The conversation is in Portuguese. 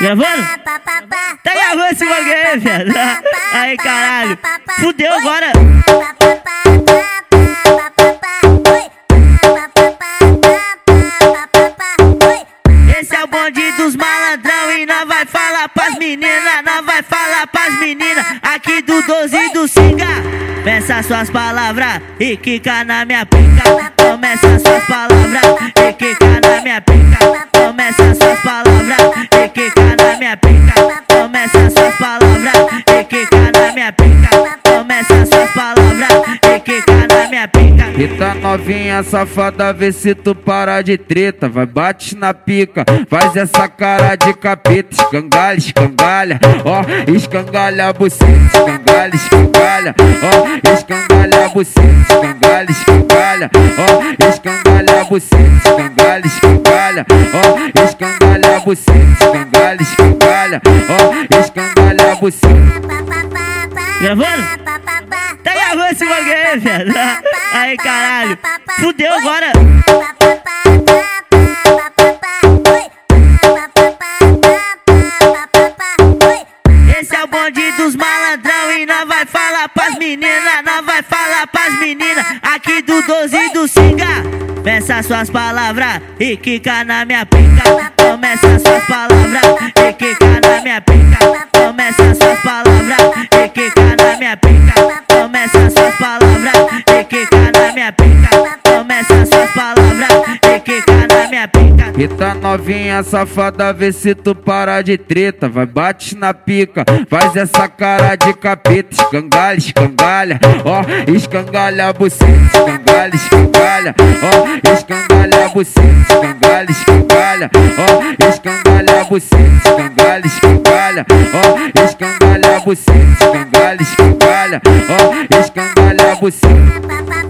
Gravando? Tá gravando esse bagulho viado? Aí, caralho. Fudeu agora. Esse é o bonde dos malandrão e nós vai falar pras meninas, nós vai falar pras meninas aqui do 12 do Singa. Peça suas palavras e quica na minha pica. Começa suas palavras e quica na minha pica. Começa suas palavras Eita novinha safada, vê se tu para de treta. Vai, bate na pica, faz essa cara de capeta. Escangalha, escangalha, ó, escangalha a buceta. Escangalha, escangalha, ó, escangalha a buceta. Escangalha, escangalha, ó, escangalha a buceta. Escangalha, escangalha, ó, escangalha a buceta. Escangalha, escangalha, ó, escangalha a buceta. Gravando? Gravando esse bagulho aí, caralho. Fudeu agora. Esse é o bonde dos malandrão e nós vai falar pras meninas, nós vai falar pras meninas aqui do 12 do Singa. Peça suas palavras e quica na minha pica. Começa suas palavras e quica na minha pica. Começa suas palavras e quica na minha pica. Começa suas Eita novinha safada, vê se tu para de treta. Vai, bate na pica, faz essa cara de capeta. Escangalha, escangalha, ó, escangalha a buceta. Escangalha, escangalha, ó, escangalha a buceta. Escangalha, escangalha, ó, escangalha a buceta. Escangalha, escangalha, ó, escangalha a buceta. Escangalha, escangalha, ó, escangalha a buceta.